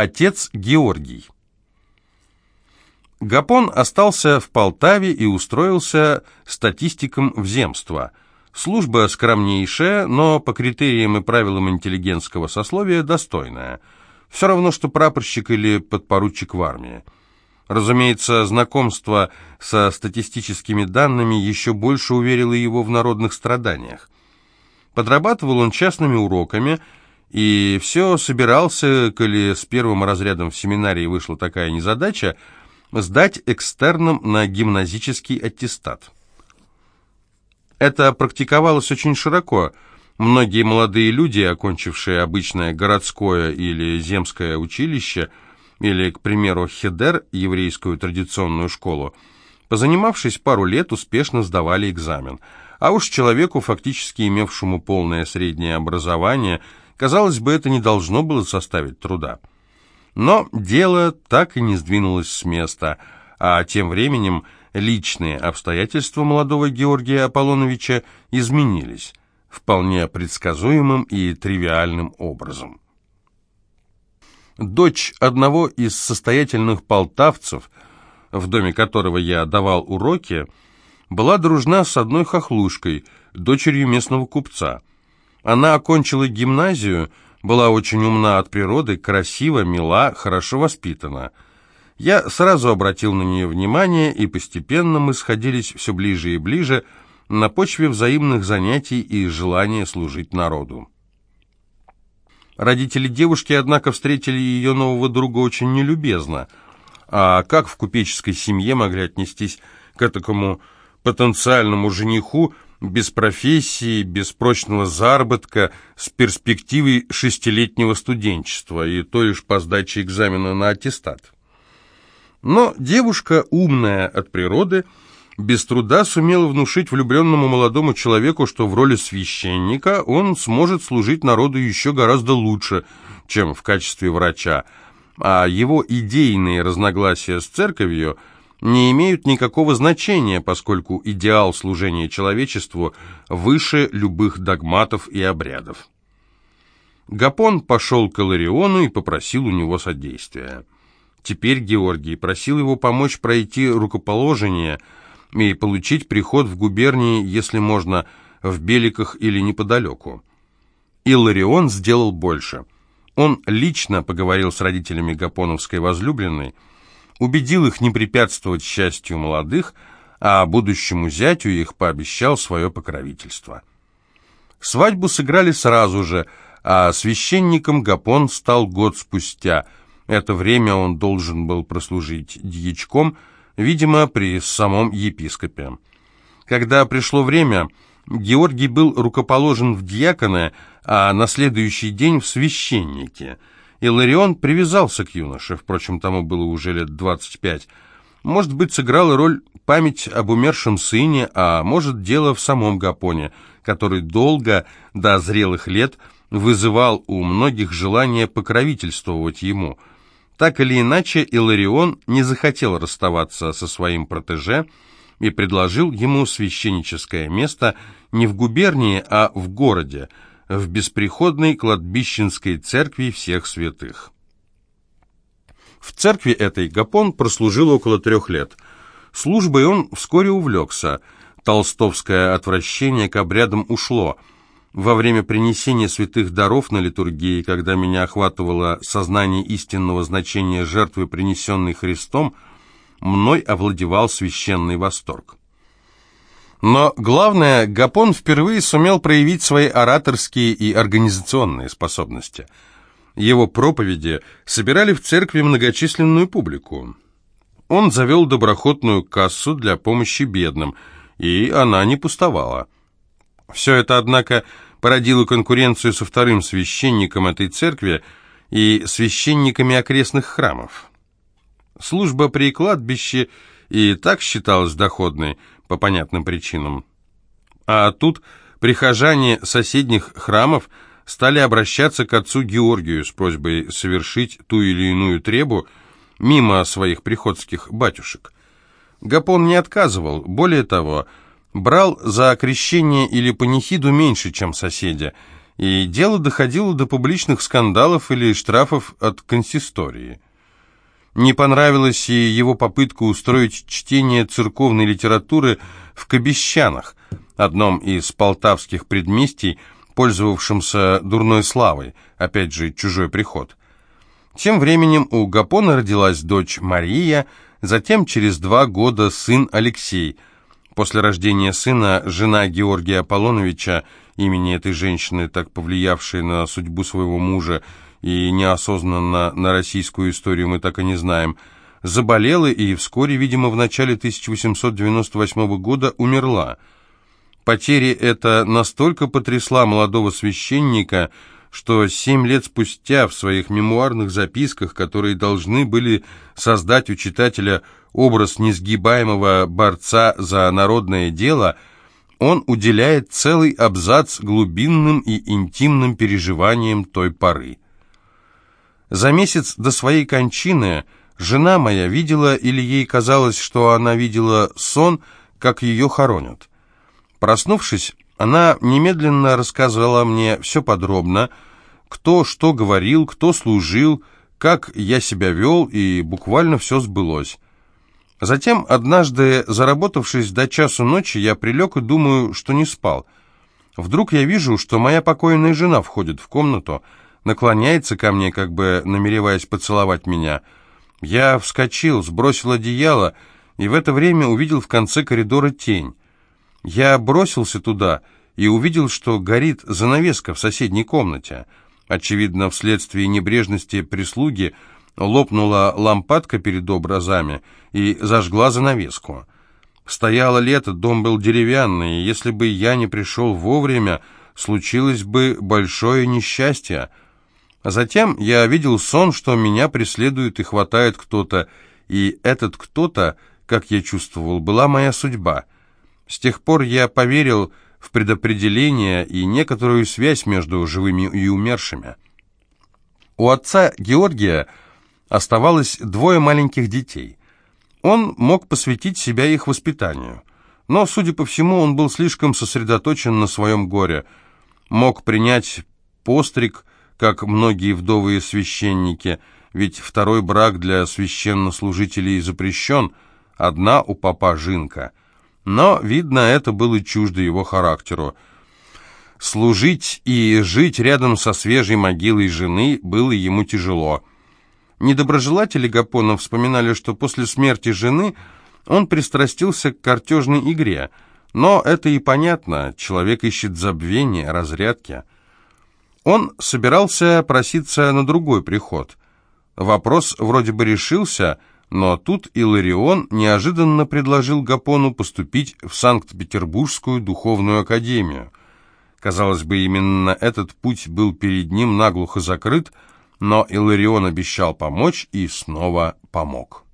Отец Георгий. Гапон остался в Полтаве и устроился статистиком в земство. Служба скромнейшая, но по критериям и правилам интеллигентского сословия достойная. Все равно, что прапорщик или подпоручик в армии. Разумеется, знакомство со статистическими данными еще больше уверило его в народных страданиях. Подрабатывал он частными уроками и все собирался, коли с первым разрядом в семинарии вышла такая незадача, сдать экстерном на гимназический аттестат. Это практиковалось очень широко. Многие молодые люди, окончившие обычное городское или земское училище – или, к примеру, Хедер, еврейскую традиционную школу, позанимавшись пару лет, успешно сдавали экзамен. А уж человеку, фактически имевшему полное среднее образование, казалось бы, это не должно было составить труда. Но дело так и не сдвинулось с места, а тем временем личные обстоятельства молодого Георгия Аполлоновича изменились вполне предсказуемым и тривиальным образом. Дочь одного из состоятельных полтавцев, в доме которого я давал уроки, была дружна с одной хохлушкой, дочерью местного купца. Она окончила гимназию, была очень умна от природы, красива, мила, хорошо воспитана. Я сразу обратил на нее внимание, и постепенно мы сходились все ближе и ближе на почве взаимных занятий и желания служить народу. Родители девушки, однако, встретили ее нового друга очень нелюбезно. А как в купеческой семье могли отнестись к такому потенциальному жениху без профессии, без прочного заработка, с перспективой шестилетнего студенчества, и то лишь по сдаче экзамена на аттестат? Но девушка, умная от природы, без труда сумела внушить влюбленному молодому человеку, что в роли священника он сможет служить народу еще гораздо лучше, чем в качестве врача, а его идейные разногласия с церковью не имеют никакого значения, поскольку идеал служения человечеству выше любых догматов и обрядов. Гапон пошел к Илариону и попросил у него содействия. Теперь Георгий просил его помочь пройти рукоположение – и получить приход в губернии, если можно, в Беликах или неподалеку. Илларион сделал больше. Он лично поговорил с родителями Гапоновской возлюбленной, убедил их не препятствовать счастью молодых, а будущему зятю их пообещал свое покровительство. Свадьбу сыграли сразу же, а священником Гапон стал год спустя. Это время он должен был прослужить дьячком – видимо, при самом епископе. Когда пришло время, Георгий был рукоположен в диаконы, а на следующий день в священники. Иларион привязался к юноше, впрочем, тому было уже лет 25. Может быть, сыграла роль память об умершем сыне, а может, дело в самом Гапоне, который долго, до зрелых лет, вызывал у многих желание покровительствовать ему – так или иначе, Иларион не захотел расставаться со своим протеже и предложил ему священническое место не в губернии, а в городе, в бесприходной кладбищенской церкви всех святых. В церкви этой Гапон прослужил около трех лет. Службой он вскоре увлекся. Толстовское отвращение к обрядам ушло – во время принесения святых даров на литургии, когда меня охватывало сознание истинного значения жертвы, принесенной Христом, мной овладевал священный восторг. Но главное, Гапон впервые сумел проявить свои ораторские и организационные способности. Его проповеди собирали в церкви многочисленную публику. Он завел доброхотную кассу для помощи бедным, и она не пустовала – все это, однако, породило конкуренцию со вторым священником этой церкви и священниками окрестных храмов. Служба при кладбище и так считалась доходной по понятным причинам. А тут прихожане соседних храмов стали обращаться к отцу Георгию с просьбой совершить ту или иную требу мимо своих приходских батюшек. Гапон не отказывал, более того – брал за крещение или панихиду меньше, чем соседи, и дело доходило до публичных скандалов или штрафов от консистории. Не понравилась и его попытка устроить чтение церковной литературы в Кобещанах, одном из полтавских предместий, пользовавшемся дурной славой, опять же, чужой приход. Тем временем у Гапона родилась дочь Мария, затем через два года сын Алексей. После рождения сына жена Георгия Аполлоновича, имени этой женщины, так повлиявшей на судьбу своего мужа, и неосознанно на российскую историю мы так и не знаем, заболела и вскоре, видимо, в начале 1898 года умерла. Потеря эта настолько потрясла молодого священника, что семь лет спустя в своих мемуарных записках, которые должны были создать у читателя образ несгибаемого борца за народное дело, он уделяет целый абзац глубинным и интимным переживаниям той поры. За месяц до своей кончины жена моя видела, или ей казалось, что она видела сон, как ее хоронят. Проснувшись, она немедленно рассказывала мне все подробно, кто что говорил, кто служил, как я себя вел, и буквально все сбылось. Затем, однажды, заработавшись до часу ночи, я прилег и думаю, что не спал. Вдруг я вижу, что моя покойная жена входит в комнату, наклоняется ко мне, как бы намереваясь поцеловать меня. Я вскочил, сбросил одеяло и в это время увидел в конце коридора тень. Я бросился туда и увидел, что горит занавеска в соседней комнате. Очевидно, вследствие небрежности прислуги лопнула лампадка перед образами и зажгла занавеску. Стояло лето, дом был деревянный, и если бы я не пришел вовремя, случилось бы большое несчастье. А затем я видел сон, что меня преследует и хватает кто-то, и этот кто-то, как я чувствовал, была моя судьба. С тех пор я поверил в предопределение и некоторую связь между живыми и умершими. У отца Георгия оставалось двое маленьких детей. Он мог посвятить себя их воспитанию, но, судя по всему, он был слишком сосредоточен на своем горе, мог принять постриг, как многие вдовые священники, ведь второй брак для священнослужителей запрещен, одна у папа жинка. Но, видно, это было чуждо его характеру. Служить и жить рядом со свежей могилой жены было ему тяжело. Недоброжелатели Гапона вспоминали, что после смерти жены он пристрастился к картежной игре, но это и понятно, человек ищет забвения, разрядки. Он собирался проситься на другой приход. Вопрос вроде бы решился, но тут Иларион неожиданно предложил Гапону поступить в Санкт-Петербургскую духовную академию. Казалось бы, именно этот путь был перед ним наглухо закрыт, но Иларион обещал помочь и снова помог.